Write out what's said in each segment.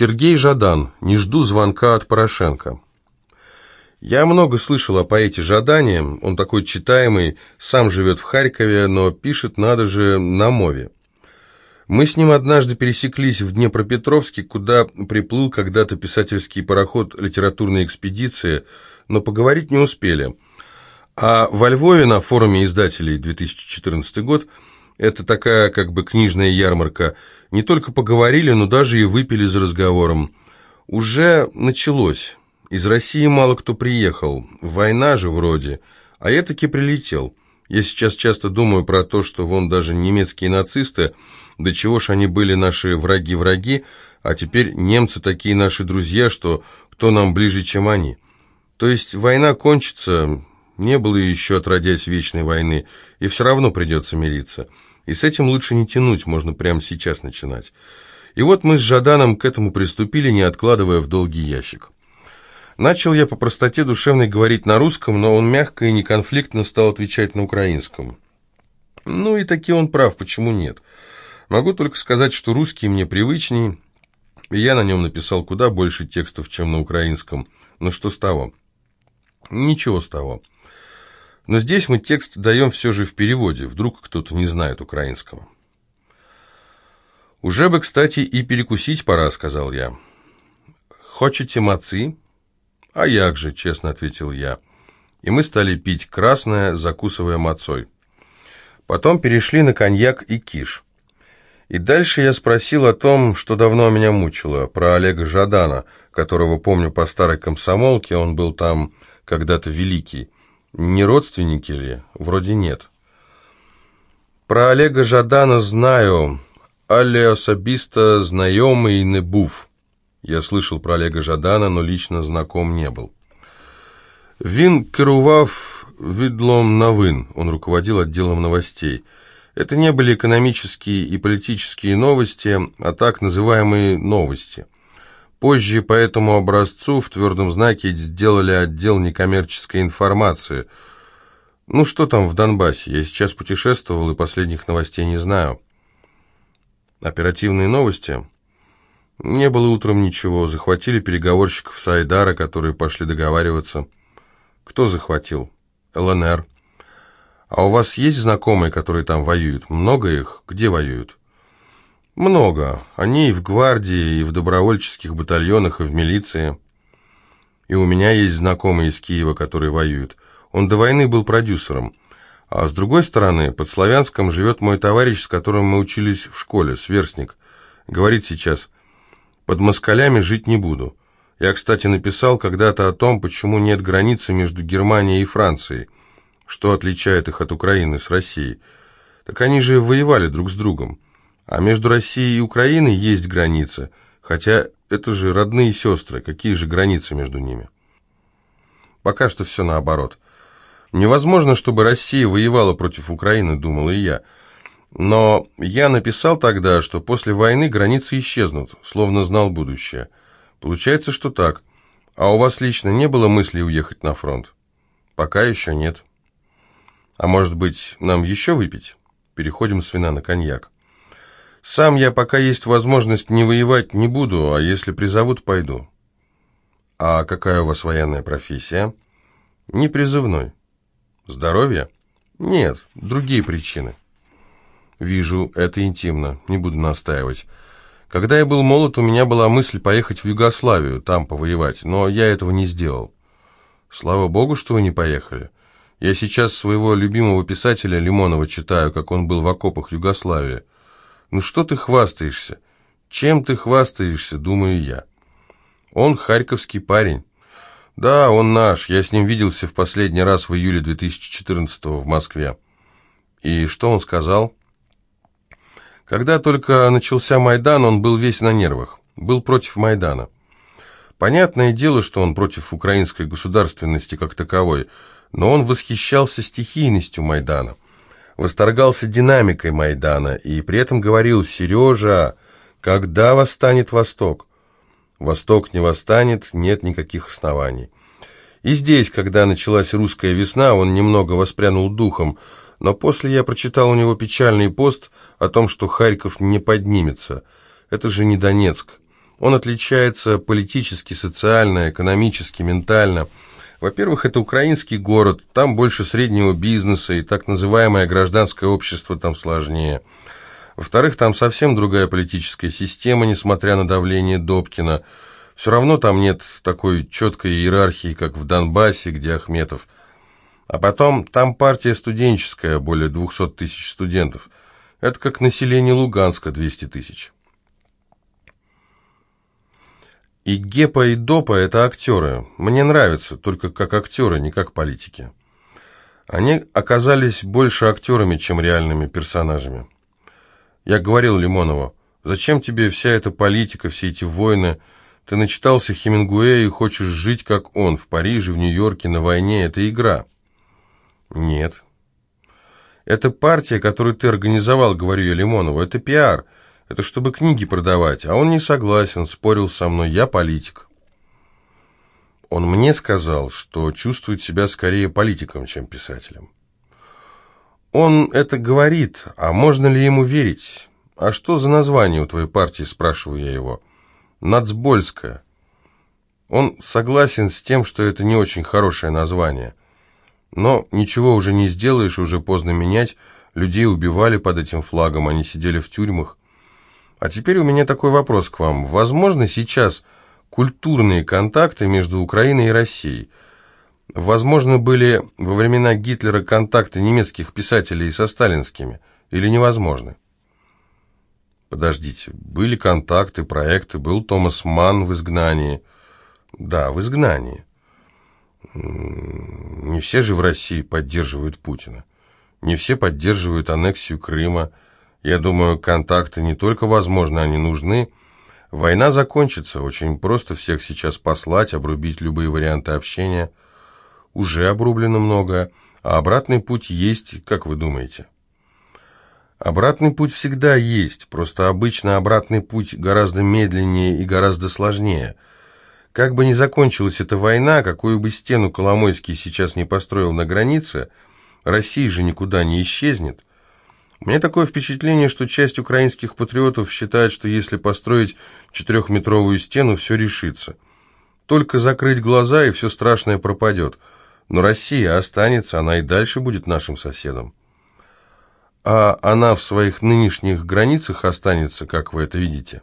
Сергей Жадан. Не жду звонка от Порошенко. Я много слышал о поэте Жадане, он такой читаемый, сам живет в Харькове, но пишет, надо же, на мове. Мы с ним однажды пересеклись в Днепропетровске, куда приплыл когда-то писательский пароход литературной экспедиции, но поговорить не успели. А во Львове на форуме издателей 2014 год, это такая как бы книжная ярмарка, не только поговорили, но даже и выпили за разговором. Уже началось. Из России мало кто приехал, война же вроде, а я таки прилетел. Я сейчас часто думаю про то, что вон даже немецкие нацисты, до чего ж они были наши враги-враги, а теперь немцы такие наши друзья, что кто нам ближе, чем они. То есть война кончится, не было еще отродясь вечной войны, и все равно придется мириться. И с этим лучше не тянуть, можно прямо сейчас начинать. И вот мы с Жаданом к этому приступили, не откладывая в долгий ящик. Начал я по простоте душевной говорить на русском, но он мягко и неконфликтно стал отвечать на украинском. Ну и таки он прав, почему нет? Могу только сказать, что русский мне привычней, и я на нем написал куда больше текстов, чем на украинском. Но что с того? Ничего с того. Но здесь мы текст даем все же в переводе, вдруг кто-то не знает украинского. «Уже бы, кстати, и перекусить пора», — сказал я. «Хочете мацы?» «А як же», — честно ответил я. И мы стали пить красное, закусывая мацой. Потом перешли на коньяк и киш. И дальше я спросил о том, что давно меня мучило, про Олега Жадана, которого помню по старой комсомолке, он был там когда-то великий. Не родственники ли? Вроде нет. Про Олега Жадана знаю, але особисто знайомий не був. Я слышал про Олега Жадана, но лично знаком не был. Він керував відлом новин, он руководил отделом новостей. Это не были экономические и политические новости, а так называемые новости. Позже по этому образцу в твердом знаке сделали отдел некоммерческой информации. Ну что там в Донбассе? Я сейчас путешествовал и последних новостей не знаю. Оперативные новости? Не было утром ничего. Захватили переговорщиков Сайдара, которые пошли договариваться. Кто захватил? ЛНР. А у вас есть знакомые, которые там воюют? Много их? Где воюют? Много. Они и в гвардии, и в добровольческих батальонах, и в милиции. И у меня есть знакомые из Киева, которые воюют. Он до войны был продюсером. А с другой стороны, под Славянском живет мой товарищ, с которым мы учились в школе, сверстник. Говорит сейчас – под москалями жить не буду. Я, кстати, написал когда-то о том, почему нет границы между Германией и Францией, что отличает их от Украины с Россией. Так они же воевали друг с другом. А между Россией и Украиной есть граница, хотя это же родные сестры, какие же границы между ними? Пока что все наоборот. Невозможно, чтобы Россия воевала против Украины, думал и я – но я написал тогда, что после войны границы исчезнут, словно знал будущее. Получается, что так. А у вас лично не было мысли уехать на фронт? Пока еще нет. А может быть, нам еще выпить? Переходим с вина на коньяк. Сам я, пока есть возможность, не воевать не буду, а если призовут, пойду. А какая у вас военная профессия? Не призывной. Здоровье? Нет, другие причины. «Вижу, это интимно, не буду настаивать. Когда я был молод, у меня была мысль поехать в Югославию, там повоевать, но я этого не сделал. Слава богу, что вы не поехали. Я сейчас своего любимого писателя Лимонова читаю, как он был в окопах Югославии. Ну что ты хвастаешься? Чем ты хвастаешься, думаю я. Он харьковский парень. Да, он наш, я с ним виделся в последний раз в июле 2014 в Москве. И что он сказал?» Когда только начался Майдан, он был весь на нервах, был против Майдана. Понятное дело, что он против украинской государственности как таковой, но он восхищался стихийностью Майдана, восторгался динамикой Майдана и при этом говорил «Сережа, когда восстанет Восток?» Восток не восстанет, нет никаких оснований. И здесь, когда началась русская весна, он немного воспрянул духом, но после я прочитал у него печальный пост о том, что Харьков не поднимется. Это же не Донецк. Он отличается политически, социально, экономически, ментально. Во-первых, это украинский город, там больше среднего бизнеса, и так называемое гражданское общество там сложнее. Во-вторых, там совсем другая политическая система, несмотря на давление Добкина. Все равно там нет такой четкой иерархии, как в Донбассе, где Ахметов. А потом, там партия студенческая, более 200 тысяч студентов. Это как население Луганска, 200 тысяч. И Гепа, и Допа – это актеры. Мне нравятся, только как актеры, не как политики. Они оказались больше актерами, чем реальными персонажами. Я говорил Лимонову, зачем тебе вся эта политика, все эти войны? Ты начитался Хемингуэя и хочешь жить, как он, в Париже, в Нью-Йорке, на войне. Это игра. Нет. Это партия, которую ты организовал, говорю я Лимонову. Это пиар. Это чтобы книги продавать, а он не согласен, спорил со мной, я политик. Он мне сказал, что чувствует себя скорее политиком, чем писателем. Он это говорит, а можно ли ему верить? А что за название у твоей партии, спрашиваю я его. Нацбольская. Он согласен с тем, что это не очень хорошее название. Но ничего уже не сделаешь, уже поздно менять. Людей убивали под этим флагом, они сидели в тюрьмах. А теперь у меня такой вопрос к вам. Возможно, сейчас культурные контакты между Украиной и Россией? Возможно, были во времена Гитлера контакты немецких писателей со сталинскими? Или невозможны? Подождите, были контакты, проекты, был Томас Манн в изгнании. Да, в изгнании. Не все же в России поддерживают Путина. Не все поддерживают аннексию Крыма. Я думаю, контакты не только возможны, они нужны. Война закончится, очень просто всех сейчас послать, обрубить любые варианты общения. Уже обрублено многое, а обратный путь есть, как вы думаете? Обратный путь всегда есть, просто обычно обратный путь гораздо медленнее и гораздо сложнее. Как бы ни закончилась эта война, какую бы стену Коломойский сейчас не построил на границе, Россия же никуда не исчезнет. Меня такое впечатление, что часть украинских патриотов считает, что если построить четырехметровую стену, все решится. Только закрыть глаза, и все страшное пропадет. Но Россия останется, она и дальше будет нашим соседом. А она в своих нынешних границах останется, как вы это видите.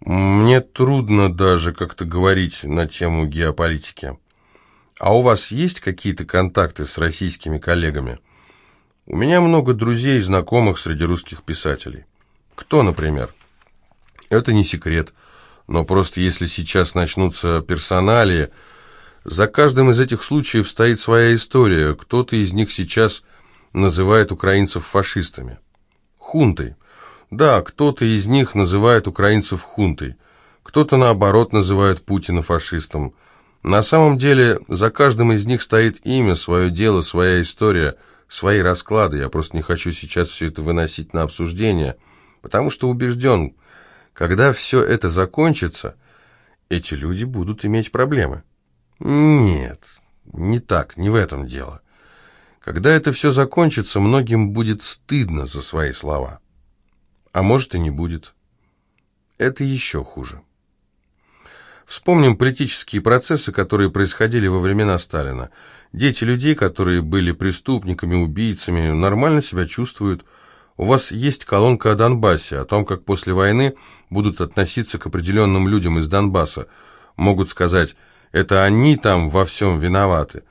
Мне трудно даже как-то говорить на тему геополитики. А у вас есть какие-то контакты с российскими коллегами? У меня много друзей и знакомых среди русских писателей. Кто, например? Это не секрет, но просто если сейчас начнутся персоналии, за каждым из этих случаев стоит своя история. Кто-то из них сейчас называет украинцев фашистами. Хунтой. Да, кто-то из них называет украинцев хунтой. Кто-то, наоборот, называет Путина фашистом. На самом деле, за каждым из них стоит имя, свое дело, своя история – свои расклады. Я просто не хочу сейчас все это выносить на обсуждение, потому что убежден, когда все это закончится, эти люди будут иметь проблемы. Нет, не так, не в этом дело. Когда это все закончится, многим будет стыдно за свои слова. А может и не будет. Это еще хуже. Вспомним политические процессы, которые происходили во времена Сталина. Дети людей, которые были преступниками, убийцами, нормально себя чувствуют. У вас есть колонка о Донбассе, о том, как после войны будут относиться к определенным людям из Донбасса. Могут сказать, это они там во всем виноваты.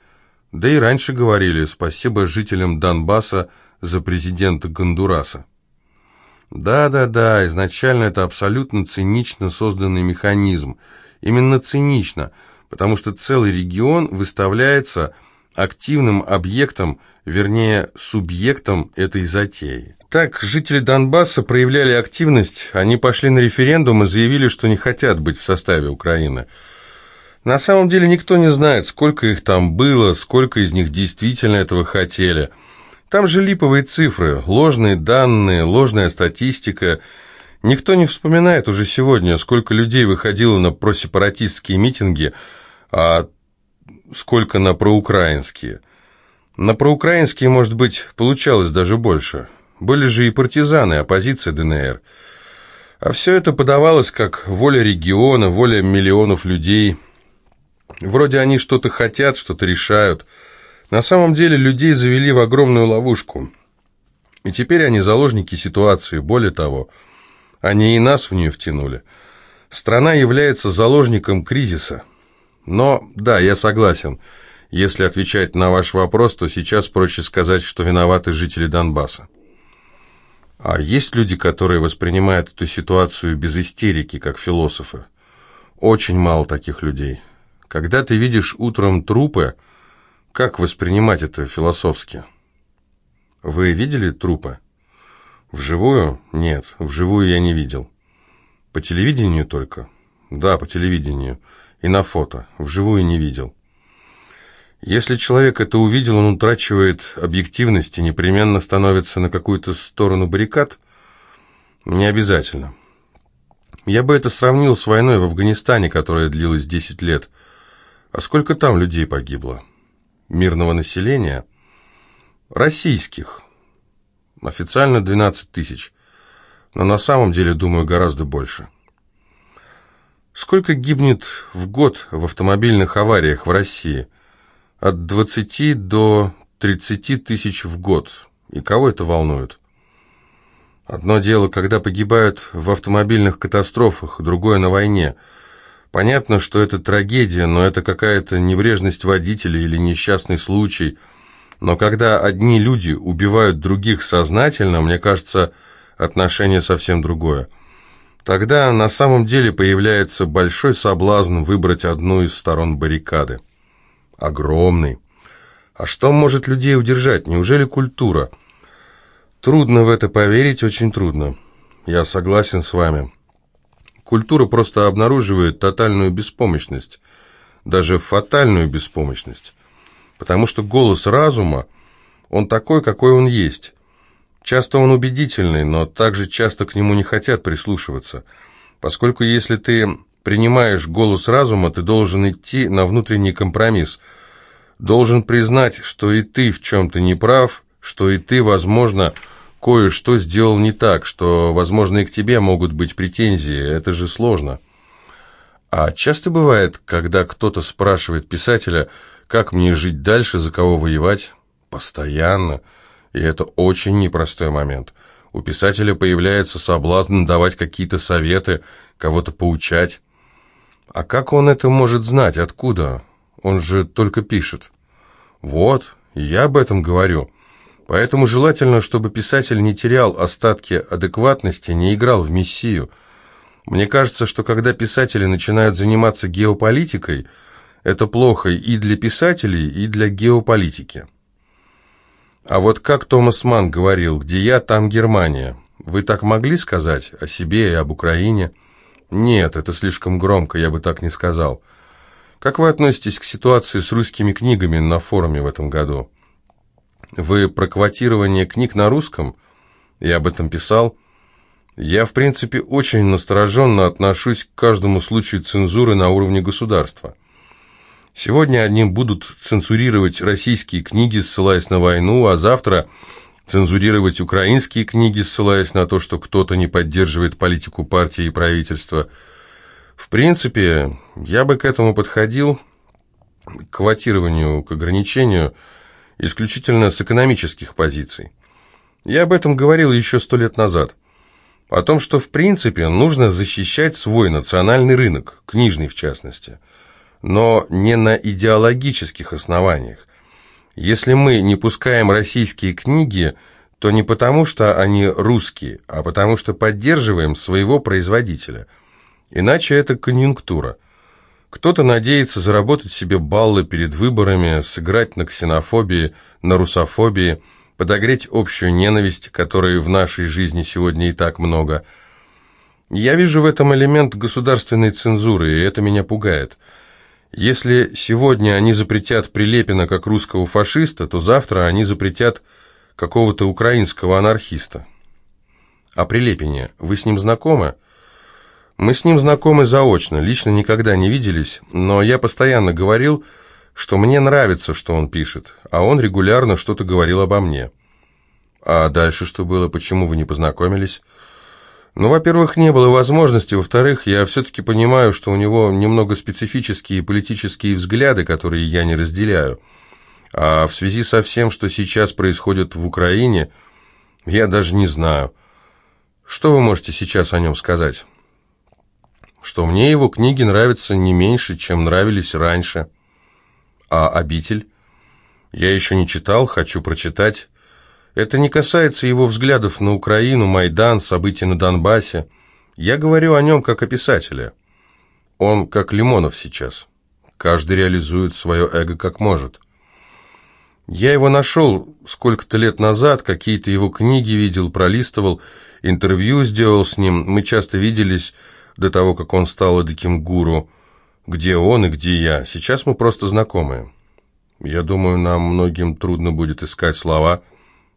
Да и раньше говорили спасибо жителям Донбасса за президента Гондураса. Да-да-да, изначально это абсолютно цинично созданный механизм. Именно цинично, потому что целый регион выставляется активным объектом, вернее, субъектом этой затеи. Так, жители Донбасса проявляли активность, они пошли на референдум и заявили, что не хотят быть в составе Украины. На самом деле никто не знает, сколько их там было, сколько из них действительно этого хотели. Там же липовые цифры, ложные данные, ложная статистика. Никто не вспоминает уже сегодня, сколько людей выходило на просепаратистские митинги, а сколько на проукраинские. На проукраинские, может быть, получалось даже больше. Были же и партизаны, оппозиция ДНР. А все это подавалось как воля региона, воля миллионов людей. Вроде они что-то хотят, что-то решают. На самом деле людей завели в огромную ловушку. И теперь они заложники ситуации, более того, они и нас в нее втянули. Страна является заложником кризиса. Но, да, я согласен. Если отвечать на ваш вопрос, то сейчас проще сказать, что виноваты жители Донбасса. А есть люди, которые воспринимают эту ситуацию без истерики, как философы. Очень мало таких людей. Когда ты видишь утром трупы, как воспринимать это философски? Вы видели трупы? Вживую? Нет, вживую я не видел. По телевидению только? Да, по телевидению. И на фото. Вживую не видел. Если человек это увидел, он утрачивает объективность и непременно становится на какую-то сторону баррикад? Не обязательно. Я бы это сравнил с войной в Афганистане, которая длилась 10 лет. А сколько там людей погибло? Мирного населения? Российских. Официально 12 тысяч. Но на самом деле, думаю, гораздо больше. Сколько гибнет в год в автомобильных авариях в России – от 20 до 30 тысяч в год. И кого это волнует? Одно дело, когда погибают в автомобильных катастрофах, другое на войне. Понятно, что это трагедия, но это какая-то небрежность водителя или несчастный случай. Но когда одни люди убивают других сознательно, мне кажется, отношение совсем другое. Тогда на самом деле появляется большой соблазн выбрать одну из сторон баррикады огромный. А что может людей удержать? Неужели культура? Трудно в это поверить, очень трудно. Я согласен с вами. Культура просто обнаруживает тотальную беспомощность, даже фатальную беспомощность. Потому что голос разума, он такой, какой он есть. Часто он убедительный, но также часто к нему не хотят прислушиваться. Поскольку если ты принимаешь голос разума, ты должен идти на внутренний компромисс. Должен признать, что и ты в чем-то не прав, что и ты, возможно, кое-что сделал не так, что, возможно, и к тебе могут быть претензии. Это же сложно. А часто бывает, когда кто-то спрашивает писателя, как мне жить дальше, за кого воевать? Постоянно. И это очень непростой момент. У писателя появляется соблазн давать какие-то советы, кого-то поучать. А как он это может знать? Откуда? Он же только пишет. Вот, я об этом говорю. Поэтому желательно, чтобы писатель не терял остатки адекватности, не играл в мессию. Мне кажется, что когда писатели начинают заниматься геополитикой, это плохо и для писателей, и для геополитики. А вот как Томас Манн говорил, где я, там Германия. Вы так могли сказать о себе и об Украине? Нет, это слишком громко, я бы так не сказал. Как вы относитесь к ситуации с русскими книгами на форуме в этом году? Вы про квотирование книг на русском? Я об этом писал. Я, в принципе, очень настороженно отношусь к каждому случаю цензуры на уровне государства. Сегодня они будут цензурировать российские книги, ссылаясь на войну, а завтра цензурировать украинские книги, ссылаясь на то, что кто-то не поддерживает политику партии и правительства. В принципе, я бы к этому подходил, к квотированию, к ограничению, исключительно с экономических позиций. Я об этом говорил еще сто лет назад. О том, что в принципе нужно защищать свой национальный рынок, книжный в частности, но не на идеологических основаниях. Если мы не пускаем российские книги, то не потому, что они русские, а потому что поддерживаем своего производителя. Иначе это конъюнктура. Кто-то надеется заработать себе баллы перед выборами, сыграть на ксенофобии, на русофобии, подогреть общую ненависть, которой в нашей жизни сегодня и так много. Я вижу в этом элемент государственной цензуры, и это меня пугает – если сегодня они запретят Прилепина как русского фашиста, то завтра они запретят какого-то украинского анархиста. А Прилепине, вы с ним знакомы? Мы с ним знакомы заочно, лично никогда не виделись, но я постоянно говорил, что мне нравится, что он пишет, а он регулярно что-то говорил обо мне. А дальше что было, почему вы не познакомились? Ну, во-первых, не было возможности, во-вторых, я все-таки понимаю, что у него немного специфические политические взгляды, которые я не разделяю. А в связи со всем, что сейчас происходит в Украине, я даже не знаю. Что вы можете сейчас о нем сказать? Что мне его книги нравятся не меньше, чем нравились раньше. А «Обитель»? Я еще не читал, хочу прочитать. Это не касается его взглядов на Украину, Майдан, события на Донбассе. Я говорю о нем как о писателе. Он как Лимонов сейчас. Каждый реализует свое эго как может. Я его нашел сколько-то лет назад, какие-то его книги видел, пролистывал, интервью сделал с ним. Мы часто виделись до того, как он стал таким гуру. Где он и где я. Сейчас мы просто знакомые. Я думаю, нам многим трудно будет искать слова,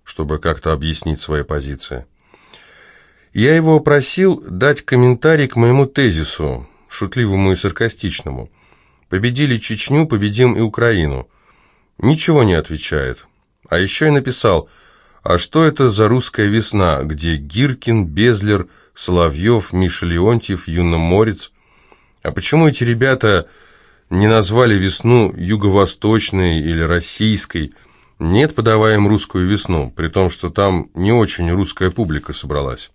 чтобы как-то объяснить свои позиции. Я его просил дать комментарий к моему тезису, шутливому и саркастичному. «Победили Чечню, победим и Украину». Ничего не отвечает. А еще и написал, «А что это за русская весна, где Гиркин, Безлер, Соловьев, Миша Леонтьев, Юна Морец? А почему эти ребята не назвали весну юго-восточной или российской?» Нет, подаваем русскую весну, при том, что там не очень русская публика собралась.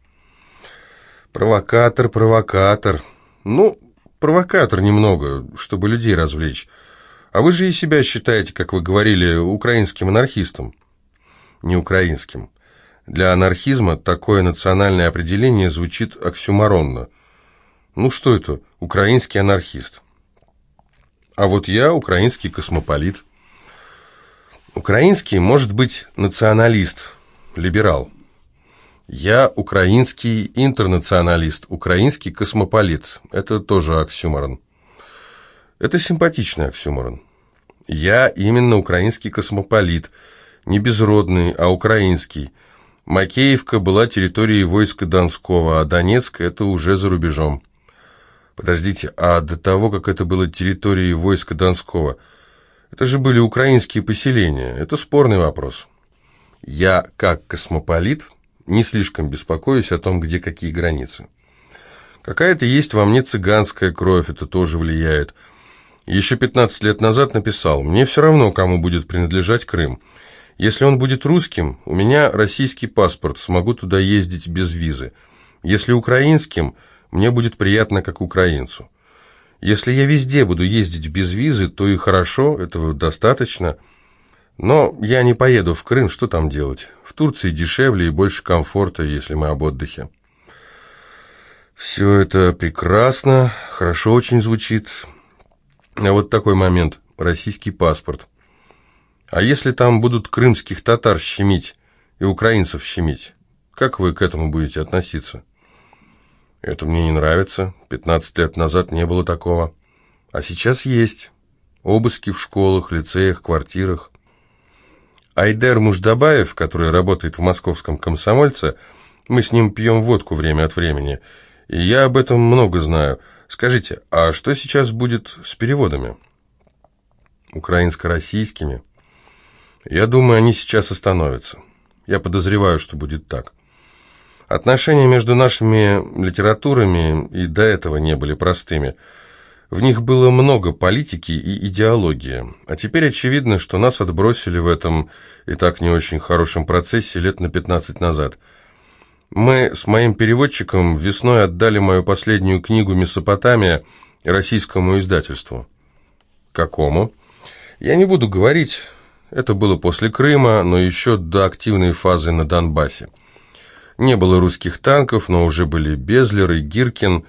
Провокатор, провокатор. Ну, провокатор немного, чтобы людей развлечь. А вы же и себя считаете, как вы говорили, украинским анархистом. Не украинским. Для анархизма такое национальное определение звучит оксюморонно. Ну что это, украинский анархист? А вот я украинский космополит. Украинский может быть националист, либерал. Я украинский интернационалист, украинский космополит. Это тоже оксюморон. Это симпатичный оксюморон. Я именно украинский космополит, не безродный, а украинский. Макеевка была территорией войска Донского, а Донецк – это уже за рубежом. Подождите, а до того, как это было территорией войска Донского – это же были украинские поселения. Это спорный вопрос. Я, как космополит, не слишком беспокоюсь о том, где какие границы. Какая-то есть во мне цыганская кровь, это тоже влияет. Еще 15 лет назад написал, мне все равно, кому будет принадлежать Крым. Если он будет русским, у меня российский паспорт, смогу туда ездить без визы. Если украинским, мне будет приятно как украинцу. Если я везде буду ездить без визы, то и хорошо, этого достаточно. Но я не поеду в Крым, что там делать? В Турции дешевле и больше комфорта, если мы об отдыхе. Все это прекрасно, хорошо очень звучит. А вот такой момент. Российский паспорт. А если там будут крымских татар щемить и украинцев щемить, как вы к этому будете относиться? Это мне не нравится. 15 лет назад не было такого. А сейчас есть. Обыски в школах, лицеях, квартирах. Айдер Муждабаев, который работает в московском комсомольце, мы с ним пьем водку время от времени, и я об этом много знаю. Скажите, а что сейчас будет с переводами? Украинско-российскими? Я думаю, они сейчас остановятся. Я подозреваю, что будет так. Отношения между нашими литературами и до этого не были простыми. В них было много политики и идеологии. А теперь очевидно, что нас отбросили в этом и так не очень хорошем процессе лет на 15 назад. Мы с моим переводчиком весной отдали мою последнюю книгу «Месопотамия» российскому издательству. Какому? Я не буду говорить, это было после Крыма, но еще до активной фазы на Донбассе. Не было русских танков, но уже были Безлер и Гиркин.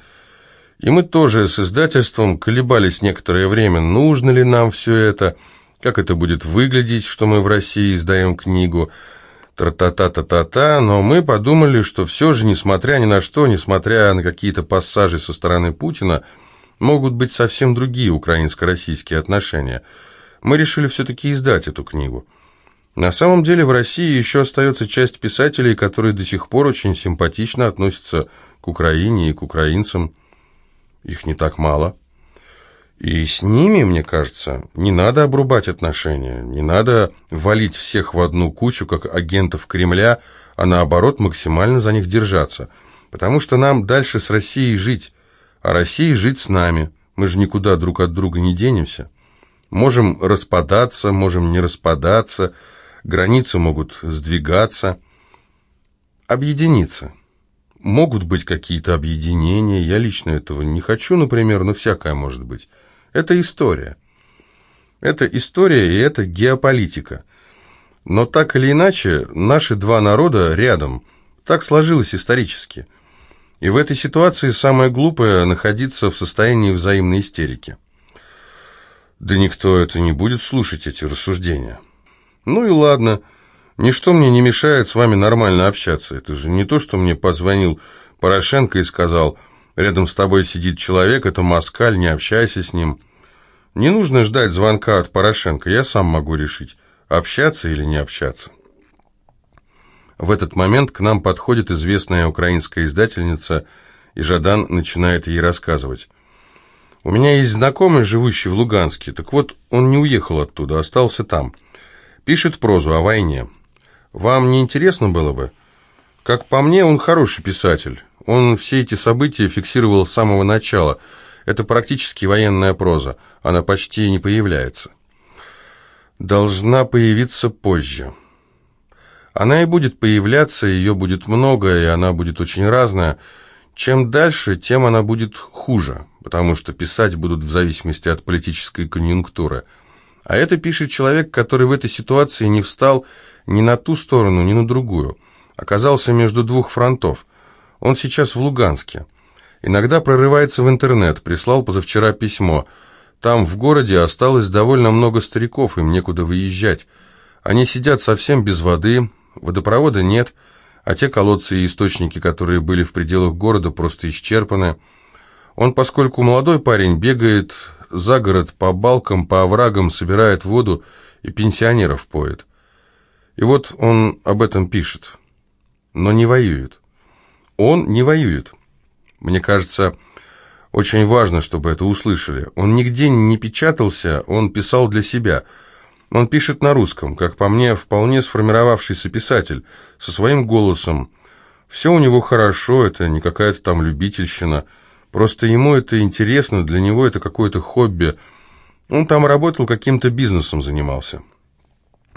И мы тоже с издательством колебались некоторое время, нужно ли нам все это, как это будет выглядеть, что мы в России издаем книгу, тра-та-та-та-та-та, но мы подумали, что все же, несмотря ни на что, несмотря на какие-то пассажи со стороны Путина, могут быть совсем другие украинско-российские отношения. Мы решили все-таки издать эту книгу. На самом деле в России еще остается часть писателей, которые до сих пор очень симпатично относятся к Украине и к украинцам. Их не так мало. И с ними, мне кажется, не надо обрубать отношения, не надо валить всех в одну кучу, как агентов Кремля, а наоборот максимально за них держаться. Потому что нам дальше с Россией жить, а России жить с нами. Мы же никуда друг от друга не денемся. Можем распадаться, можем не распадаться, границы могут сдвигаться, объединиться. Могут быть какие-то объединения, я лично этого не хочу, например, но всякое может быть. Это история. Это история и это геополитика. Но так или иначе, наши два народа рядом. Так сложилось исторически. И в этой ситуации самое глупое – находиться в состоянии взаимной истерики. Да никто это не будет слушать, эти рассуждения. Ну и ладно, ничто мне не мешает с вами нормально общаться. Это же не то, что мне позвонил Порошенко и сказал, рядом с тобой сидит человек, это москаль, не общайся с ним. Не нужно ждать звонка от Порошенко, я сам могу решить, общаться или не общаться. В этот момент к нам подходит известная украинская издательница, и Жадан начинает ей рассказывать. У меня есть знакомый, живущий в Луганске. Так вот, он не уехал оттуда, остался там. Пишет прозу о войне. Вам не интересно было бы? Как по мне, он хороший писатель. Он все эти события фиксировал с самого начала. Это практически военная проза. Она почти не появляется. Должна появиться позже. Она и будет появляться, ее будет много, и она будет очень разная. Чем дальше, тем она будет хуже, потому что писать будут в зависимости от политической конъюнктуры. А это пишет человек, который в этой ситуации не встал ни на ту сторону, ни на другую. Оказался между двух фронтов. Он сейчас в Луганске. Иногда прорывается в интернет, прислал позавчера письмо. Там, в городе, осталось довольно много стариков, им некуда выезжать. Они сидят совсем без воды, водопровода нет, а те колодцы и источники, которые были в пределах города, просто исчерпаны. Он, поскольку молодой парень, бегает за город по балкам, по оврагам, собирает воду и пенсионеров поет. И вот он об этом пишет, но не воюет. Он не воюет. Мне кажется, очень важно, чтобы это услышали. Он нигде не печатался, он писал для себя – он пишет на русском, как по мне, вполне сформировавшийся писатель, со своим голосом. Все у него хорошо, это не какая-то там любительщина. Просто ему это интересно, для него это какое-то хобби. Он там работал, каким-то бизнесом занимался.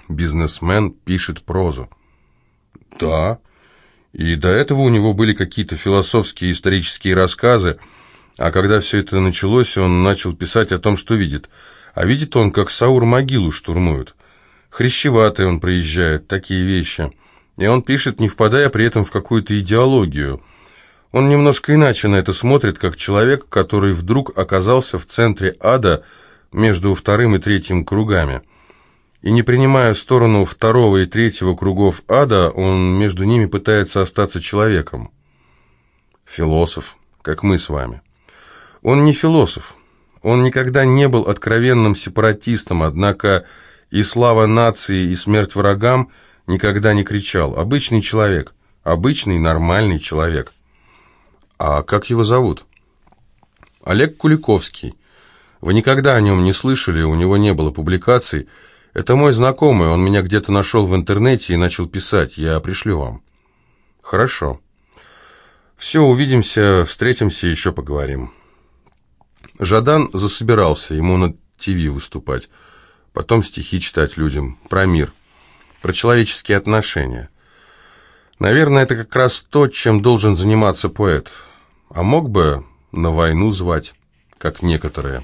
Бизнесмен пишет прозу. Да, и до этого у него были какие-то философские исторические рассказы, а когда все это началось, он начал писать о том, что видит – а видит он, как Саур могилу штурмуют. Хрящеватый он проезжает, такие вещи. И он пишет, не впадая при этом в какую-то идеологию. Он немножко иначе на это смотрит, как человек, который вдруг оказался в центре ада между вторым и третьим кругами. И не принимая сторону второго и третьего кругов ада, он между ними пытается остаться человеком. Философ, как мы с вами. Он не философ, он никогда не был откровенным сепаратистом, однако и слава нации, и смерть врагам никогда не кричал. Обычный человек, обычный нормальный человек. А как его зовут? Олег Куликовский. Вы никогда о нем не слышали, у него не было публикаций. Это мой знакомый, он меня где-то нашел в интернете и начал писать. Я пришлю вам. Хорошо. Все, увидимся, встретимся, еще поговорим. Жадан засобирался, ему на ТВ выступать, потом стихи читать людям, про мир, про человеческие отношения. Наверное, это как раз то, чем должен заниматься поэт. А мог бы на войну звать, как некоторые.